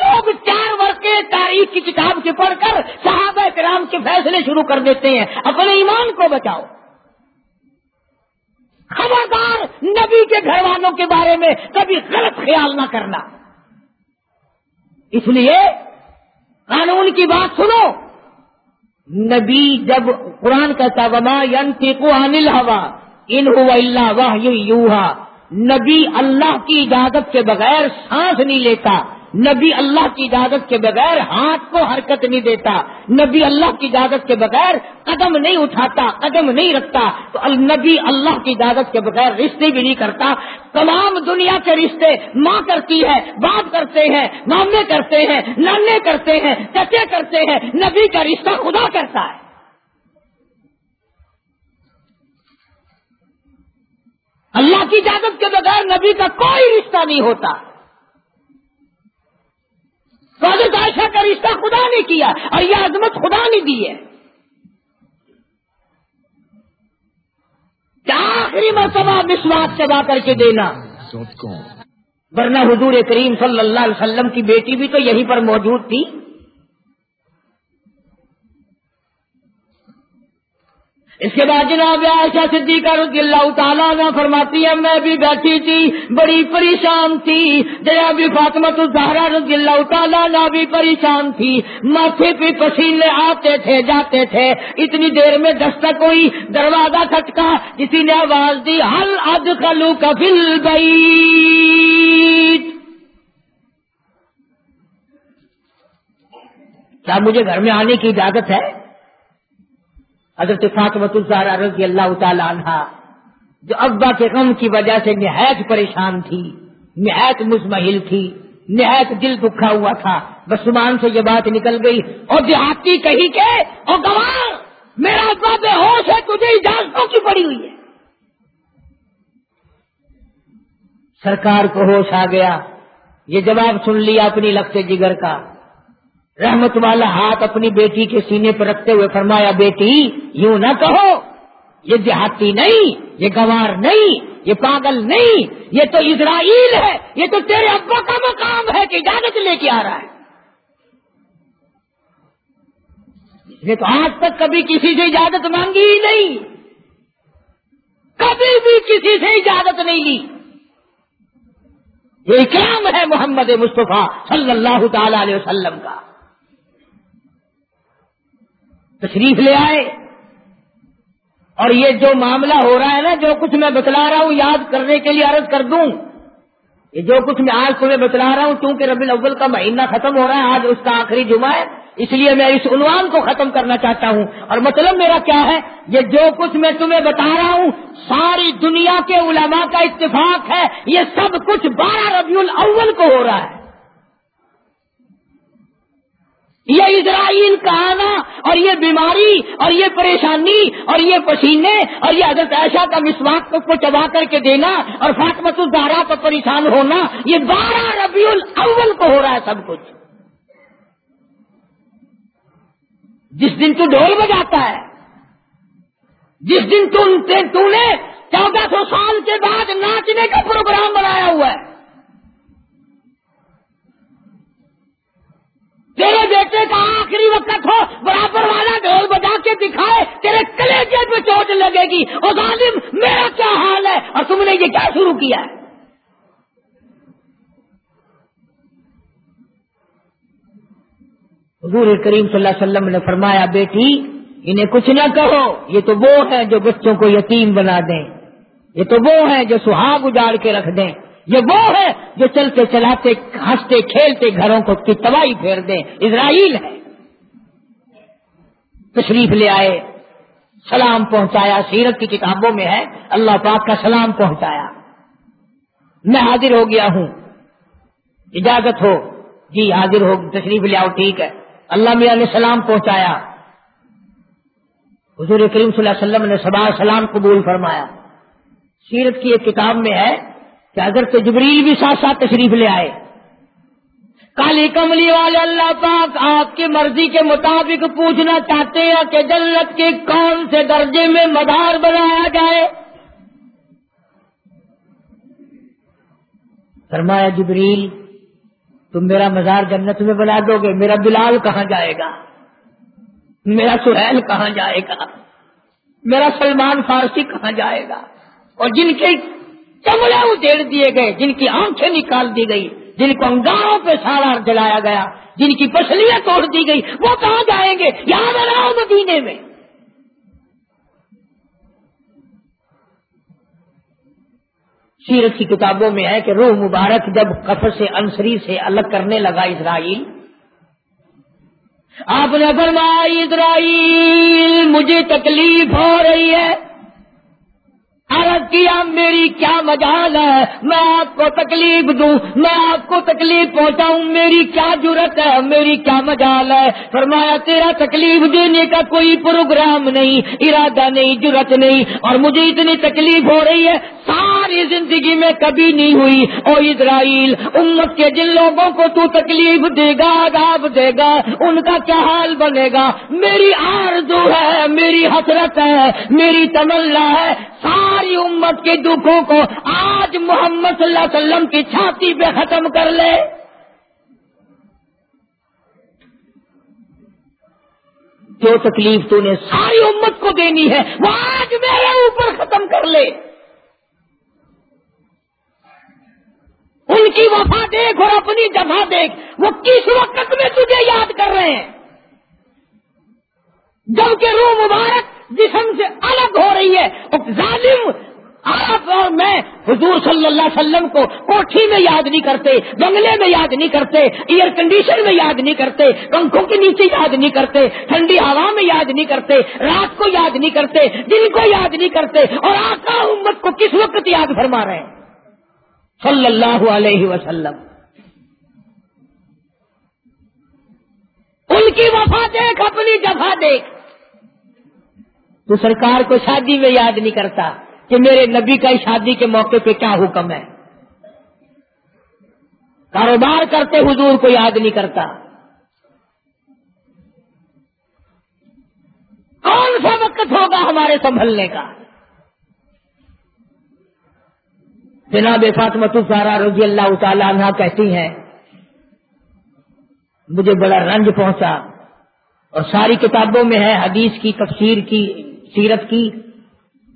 آج لوگ چار ورق کے تاریخ کی کتاب کے پڑھ کر صحابہ کرام کے فیصلے شروع کر دیتے ہیں۔ اپنے ایمان کو بچاؤ۔ خبردار نبی کے گھر والوں کے بارے میں کبھی غلط خیال نہ کرنا۔ اس لیے قانون کی بات سنو۔ نبی جب قرآن کا وما ین ٹیکو انل ہوا ان اللہ واہ یوہا نبی اللہ کی اجازت کے بغیر سانس نہیں لیتا۔ نبی اللہ کی اجازت کے بغیر ہاتھ کو حرکت نہیں دیتا، نبی اللہ کی اجازت کے بغیر قدم نہیں اٹھاتا، قدم نہیں رکھتا، تو نبی اللہ کی اجازت کے بغیر رشتے بھی نہیں کرتا۔ تمام دنیا کے رشتے ماں کرتی ہے، باپ کرتے ہیں، مامے کرتے ہیں، نانے کرتے ہیں، چچے کرتے ہیں، نبی کا رشتہ خدا کرتا ہے۔ اللہ کی اجازت کے بغیر نبی کا کوئی رشتہ نہیں ہوتا۔ حضرت عائشہ کا رشتہ خدا نے کیا اور یہ عظمت خدا نے دی ہے۔ آخری مرتبہ وشواس چبا کر کے دینا؟ ورنہ حضور کریم صلی اللہ علیہ وسلم کی بیٹی بھی تو یہیں پر موجود تھی۔ اس کے بعد جناب عائشہ صدیقہ رضی اللہ تعالیٰ نے فرماتی ہے میں بھی بیٹھی تھی، بڑی پریشان تھی۔ جناب فاطمت الزہرا رضی اللہ تعالیٰ نے بھی پریشان تھی۔ ماتھے پہ پسینے آتے تھے، جاتے تھے۔ اتنی دیر میں دستک ہوئی، دروازہ کھٹکا، کسی نے آواز دی، ہل اد کلو کفل گئی کیا مجھے گھر میں آنے کی اجازت ہے؟ حضرت فاطمت الزہرا رضی اللہ تعالی عنہ، جو ابا کے غم کی وجہ سے نہایت پریشان تھی، نہایت مزمحل تھی، نہایت دل دکھا ہوا تھا۔ بسمان سے یہ بات نکل گئی، اور دیہاتی کہی کے اور گوار، میرا ابا بے ہوش ہے، تجھے اجازتوں کی پڑی ہوئی ہے۔ سرکار کو ہوش آ گیا۔ یہ جواب سن لیا اپنی لگتے جگر کا۔ رحمت والا ہاتھ اپنی بیٹی کے سینے پر رکھتے ہوئے فرمایا، بیٹی، یوں نہ کہو، یہ دیہاتی نہیں، یہ گوار نہیں، یہ پاگل نہیں، یہ تو اسرائیل ہے، یہ تو تیرے ابا کا مقام ہے کہ اجازت لے کے آ رہا ہے۔ یہ تو آج تک کبھی کسی سے اجازت مانگی ہی نہیں۔ کبھی بھی کسی سے اجازت نہیں لی۔ یہ اکرام ہے محمد مصطفیٰ صلی اللہ تعالی علیہ وسلم کا؟ تشریف لے آئے۔ اور یہ جو معاملہ ہو رہا ہے نا، جو کچھ میں بتلا رہا ہوں، یاد کرنے کے لیے عرض کر دوں۔ یہ جو کچھ میں آج تمہیں بتلا رہا ہوں کیونکہ ربی الاول کا مہینہ ختم ہو رہا ہے، آج اس کا آخری جمعہ ہے، اس لیے میں اس عنوان کو ختم کرنا چاہتا ہوں۔ اور مطلب میرا کیا ہے، یہ جو کچھ میں تمہیں بتا رہا ہوں، ساری دنیا کے علماء کا اتفاق ہے۔ یہ سب کچھ بارہ ربیع الاول کو ہو رہا ہے۔ یہ اسرائیل کا آنا اور یہ بیماری اور یہ پریشانی اور یہ پسینے اور یہ حضرت عائشہ کا مسواق کو چبا کر کے دینا اور فاطمت الدارا کو پریشان ہونا، یہ بارہ ربیع الاول کو ہو رہا ہے سب کچھ۔ جس دن تو ڈھول بجاتا ہے، جس دن تو نے چودہ سو سال کے بعد ناچنے کا پروگرام بنایا ہوا ہے۔ تیرے بیٹے کا آخری وقت ہو، برابر والا ڈھول بجا کے دکھائے، تیرے کلیجے پہ چوٹ لگے گی۔ اور ظالم، میرا کیا حال ہے؟ اور تم نے یہ کیا شروع کیا ہے؟ حضور کریم صلی اللہ علیہ وسلم نے فرمایا، بیٹی، انہیں کچھ نہ کہو، یہ تو وہ ہے جو بچوں کو یتیم بنا دیں۔ یہ تو وہ ہے جو سہاگ اجاڑ کے رکھ دیں۔ یہ وہ ہے جو چلتے چلاتے، ہنستے، کھیلتے گھروں کو کی تباہی پھیر دیں۔ اسرائیل ہے۔ تشریف لے آئے، سلام پہنچایا، سیرت کی کتابوں میں ہے، اللہ پاک کا سلام پہنچایا۔ میں حاضر ہو گیا ہوں۔ اجازت ہو۔ جی حاضر ہو، تشریف لے آؤ، ٹھیک ہے۔ اللہ میاں نے سلام پہنچایا۔ حضور کریم صلی اللہ علیہ وسلم نے سبا سلام قبول فرمایا۔ سیرت کی ایک کتاب میں ہے کہ اگر تو جبریل بھی ساتھ ساتھ تشریف لے آئے۔ کالی کملی والے اللہ پاک آپ کی مرضی کے مطابق پوچھنا چاہتے ہیں کہ جنت کے کون سے درجے میں مدار بنایا جائے۔ فرمایا، جبریل، تم میرا مزار جنت میں بنا دو گے، میرا بلال کہاں جائے گا؟ میرا سہیل کہاں جائے گا؟ میرا سلمان فارسی کہاں جائے گا؟ اور جن کے چمڑے ادھیڑ دیے گئے، جن کی آنکھیں نکال دی گئی، جن کو انگاروں پہ سارا جلایا گیا، جن کی پسلیاں توڑ دی گئی، وہ کہاں جائیں گے؟ یہاں بناؤ مدینے میں۔ سیرت کی کتابوں میں ہے کہ روح مبارک جب قفر سے انصری سے الگ کرنے لگا اسرائیل، آپ نے فرمایا، اسرائیل، مجھے تکلیف ہو رہی ہے۔ عرض کیا میری کیا مجال ہے؟ میں آپ کو تکلیف دوں، میں آپ کو تکلیف پہنچاؤں، میری کیا ضرورت ہے؟ میری کیا مجال ہے؟ فرمایا، تیرا تکلیف دینے کا کوئی پروگرام نہیں، ارادہ نہیں ضرورت نہیں، اور مجھے اتنی تکلیف ہو رہی ہے، ساری زندگی میں کبھی نہیں ہوئی۔ اور اسرائیل، امت کے جن لوگوں کو تو تکلیف دے گا، عذاب دے گا، ان کا کیا حال بنے گا؟ میری آرزو ہے، میری حسرت ہے، میری تمنا ہے ساری امت کے دکھوں کو آج محمد صلی اللہ علیہ وسلم کی چھاتی پہ ختم کر لے۔ جو تکلیف تو نے ساری امت کو دینی ہے، وہ آج میرے اوپر ختم کر لے۔ ان کی وفا دیکھ اور اپنی جگہ دیکھ، وہ کس وقت میں تجھے یاد کر رہے ہیں؟ جبکہ روح مبارک جسم سے الگ ہو رہی ہے ظالم آپ اور میں حضور صلی اللہ علیہ وسلم کو کوٹھی میں یاد نہیں کرتے، بنگلے میں یاد نہیں کرتے ایئر کنڈیشن میں یاد نہیں کرتے، پنکھوں کے نیچے یاد نہیں کرتے، ٹھنڈی ہوا میں یاد نہیں کرتے، رات کو یاد نہیں کرتے، دن کو یاد نہیں کرتے، اور آقا امت کو کس وقت یاد فرما رہے ہیں؟ صلی اللہ علیہ وسلم۔ ان کی وفا دیکھ، اپنی جگہ دیکھ۔ تو سرکار کو شادی میں یاد نہیں کرتا۔ کہ میرے نبی کا شادی کے موقع پہ کیا حکم ہے؟ کاروبار کرتے حضور کو یاد نہیں کرتا۔ کون سا وقت ہوگا ہمارے سنبھلنے کا؟ جناب فاطمت سارا رضی اللہ تعالیٰ عنہ کہتی ہیں، مجھے بڑا رنج پہنچا اور ساری کتابوں میں ہے حدیث کی، تفسیر کی، سیرت کی۔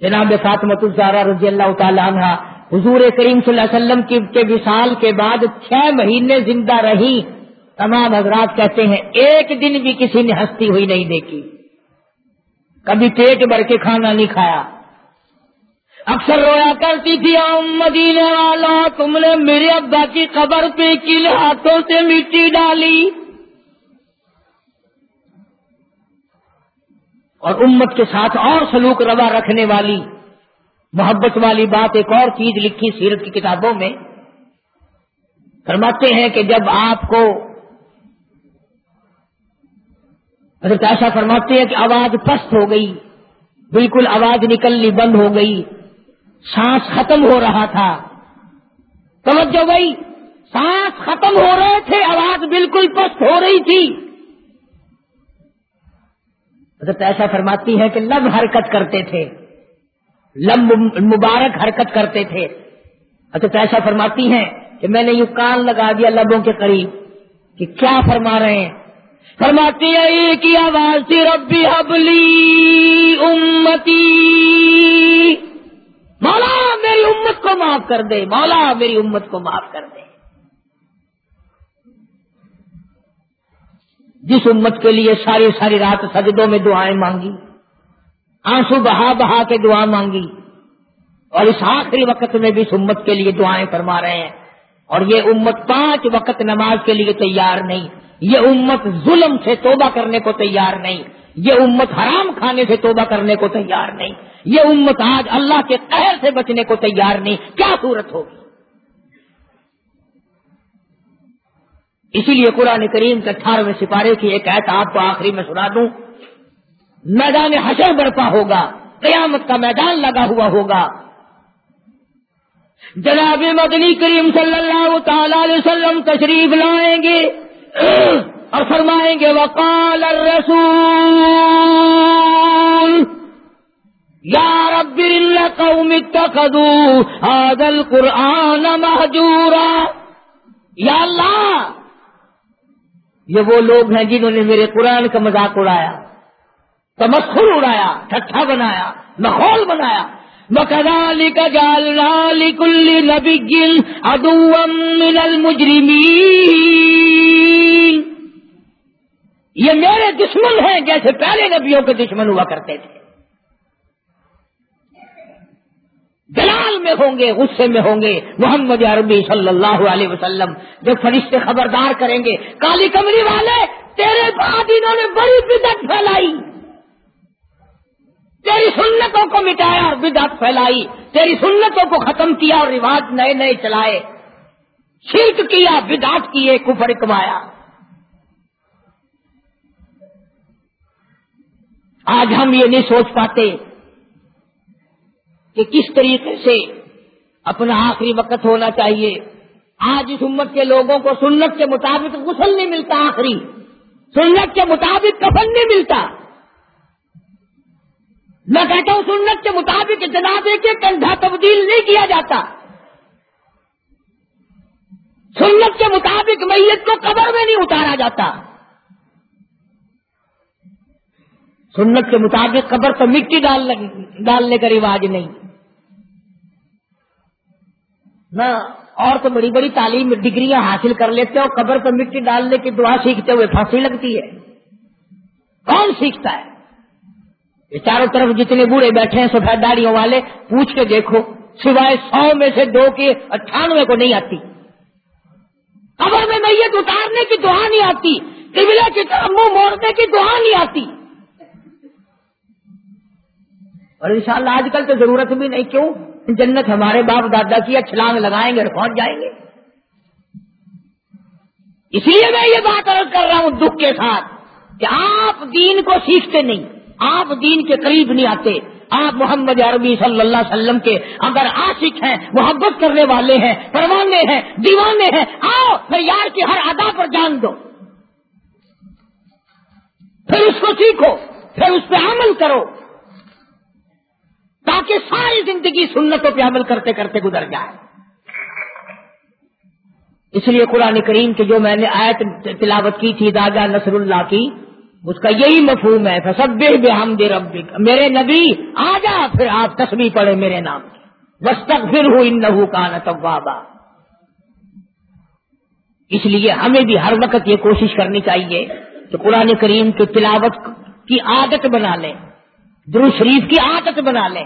جناب فاطمت الزارا رضی اللہ تعالیٰ عنہ، حضور کریم صلی اللہ علیہ وسلم کی کے وصال کے بعد چھ مہینے زندہ رہی۔ تمام حضرات کہتے ہیں، ایک دن بھی کسی نے ہستی ہوئی نہیں دیکھی۔ کبھی پیٹ بھر کے کھانا نہیں کھایا۔ اکثر رویا کرتی تھی مدینے والا، تم نے میرے ابا کی قبر پہ کل ہاتھوں سے مٹی ڈالی۔ اور امت کے ساتھ اور سلوک روا رکھنے والی، محبت والی بات ایک اور چیز لکھی سیرت کی کتابوں میں۔ فرماتے ہیں کہ جب آپ کو حضرت ایسا فرماتے ہیں کہ آواز پست ہو گئی، بالکل آواز نکلنی بند ہو گئی، سانس ختم ہو رہا تھا۔ توجہ گئی سانس ختم ہو رہے تھے، آواز بالکل پست ہو رہی تھی۔ حضرت ایسا فرماتی ہے کہ لب حرکت کرتے تھے۔ لب مبارک حرکت کرتے تھے۔ حضرت ایسا فرماتی ہیں کہ میں نے یوں کان لگا دیا لبوں کے قریب کہ کیا فرما رہے ہیں۔ فرماتی ہے، ایک ہی آواز تھی، ربی حبلی امتی۔ مولا، میری امت کو معاف کر دے۔ مولا، میری امت کو معاف کر دے۔ جس امت کے لیے ساری ساری رات سجدوں میں دعائیں مانگی، آنسو بہا بہا کے دعا مانگی، اور اس آخری وقت میں بھی اس امت کے لیے دعائیں فرما رہے ہیں۔ اور یہ امت پانچ وقت نماز کے لیے تیار نہیں، یہ امت ظلم سے توبہ کرنے کو تیار نہیں، یہ امت حرام کھانے سے توبہ کرنے کو تیار نہیں، یہ امت آج اللہ کے قہر سے بچنے کو تیار نہیں۔ کیا صورت ہوگی؟ اسی لیے قرآن کریم کے اٹھارہویں سپارے کی ایک ایسا آپ کو آخری میں سنا دوں۔ میدان حشر برپا ہوگا، قیامت کا میدان لگا ہوا ہوگا۔ جناب مدنی کریم صلی اللہ تعالی علیہ وسلم تشریف لائیں گے اور فرمائیں گے، وقال الرسول، یا رب قوم اتخذوا هذا القرآن مہجورا یا اللہ یہ وہ لوگ ہیں جنہوں نے میرے قرآن کا مذاق اڑایا تمخر اڑایا، ٹھٹھا بنایا ماحول بنایا۔ وَكَذَلِكَ جَعَلْنَا لِكُلِّ نَبِيٍّ عَدُوًّا مِّنَ الْمُجْرِمِينَ۔ یہ میرے دشمن ہیں جیسے پہلے نبیوں کے دشمن ہوا کرتے تھے۔ دلال میں ہوں گے، غصے میں ہوں گے۔ محمد عربی صلی اللہ علیہ وسلم جب فرشتے خبردار کریں گے، کالی کمری والے، تیرے بعد انہوں نے بڑی بدت پھیلائی۔ تیری سنتوں کو مٹایا اور بدعت پھیلائی۔ تیری سنتوں کو ختم کیا اور رواج نئے نئے چلائے۔ شرک کیا، بدعت کیے، کفر کمایا۔ آج ہم یہ نہیں سوچ پاتے کہ کس طریقے سے اپنا آخری وقت ہونا چاہیے؟ آج اس امت کے لوگوں کو سنت کے مطابق غسل نہیں ملتا آخری، سنت کے مطابق کفن نہیں ملتا۔ میں کہتا ہوں سنت کے مطابق جنازے کے کندھا تبدیل نہیں کیا جاتا۔ سنت کے مطابق میت کو قبر میں نہیں اتارا جاتا۔ سنت کے مطابق قبر تو مٹی ڈالنے کا رواج نہیں۔ نہ اور تو بڑی بڑی تعلیم ڈگریاں حاصل کر لیتے ہو قبر پر مٹی ڈالنے کی دعا سیکھتے ہوئے پھانسی لگتی ہے۔ کون سیکھتا ہے؟ یہ چاروں طرف جتنے بوڑھے بیٹھے ہیں، سفید داڑیوں والے، پوچھ کے دیکھو، سوائے سو میں سے دو کے اٹھانوے کو نہیں آتی۔ قبر میں میت اتارنے کی دعا نہیں آتی، قبلے کی طرف منہ موڑنے کی دعا نہیں آتی۔ اور انشاءاللہ آج کل تو ضرورت بھی نہیں، کیوں؟ جنت ہمارے باپ دادا کی چھلانگ لگائیں گے اور پہنچ جائیں گے۔ اس لیے میں یہ بات عرض کر رہا ہوں دکھ کے ساتھ کہ آپ دین کو سیکھتے نہیں، آپ دین کے قریب نہیں آتے۔ آپ محمد عربی صلی اللہ علیہ وسلم کے اگر عاشق ہیں، محبت کرنے والے ہیں، پروانے ہیں، دیوانے ہیں۔ آؤ پھر یار کی ہر ادا پر جان دو۔ پھر اس کو سیکھو، پھر اس پہ عمل کرو۔ تاکہ ساری زندگی سنتوں پہ عمل کرتے کرتے گزر جائے۔ اس لیے قرآن کریم کے جو میں نے آیت تلاوت کی تھی دادا نصر اللہ کی، اس کا یہی مفہوم ہے۔ سب بے ہم دے رب میرے نبی آ جا پھر آپ تصویر پڑھے میرے نام بس تک پھر ہو ان کا نتبابا اس لیے ہمیں بھی ہر وقت یہ کوشش کرنی چاہیے کہ قرآن کریم کی تلاوت کی عادت بنا لیں۔ درو شریف کی عادت بنا لیں۔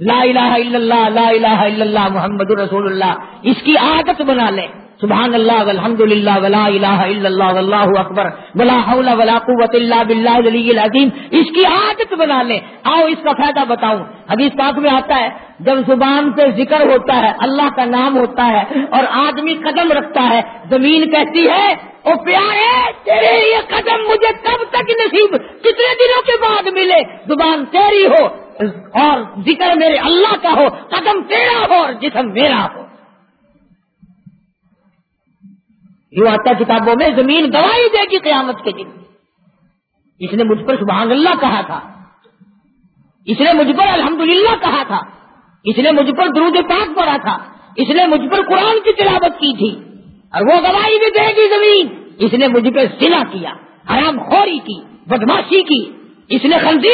لا الہ الا اللہ، لا الہ الا اللہ، محمد رسول اللہ، اس کی عادت بنا لیں سبحان اللہ والحمد للہ ولا الہ الا اللہ واللہ اکبر ولا حول ولا قوت اللہ باللہ العلی العظیم اس کی عادت بنا لیں آؤ اس کا فائدہ بتاؤں حدیث پاک میں آتا ہے جب زبان سے ذکر ہوتا ہے اللہ کا نام ہوتا ہے اور آدمی قدم رکھتا ہے زمین کہتی ہے او پیارے تیرے یہ قدم مجھے کب تک نصیب کتنے دنوں کے بعد ملے زبان تیری ہو اور ذکر میرے اللہ کا ہو قدم تیرا ہو اور جسم میرا ہو یوں آتا کتابوں میں، زمین گواہی دے گی قیامت کے دن۔ اس نے مجھ پر سبحان اللہ کہا تھا۔ اس نے مجھ پر الحمدللہ کہا تھا۔ اس نے مجھ پر درود پاک پڑا تھا۔ اس نے مجھ پر قرآن کی تلاوت کی تھی۔ اور وہ گواہی بھی دے گی زمین۔ اس نے مجھ پہ سلا کیا، حرام خوری کی، بدماشی کی۔ اس نے خنزیر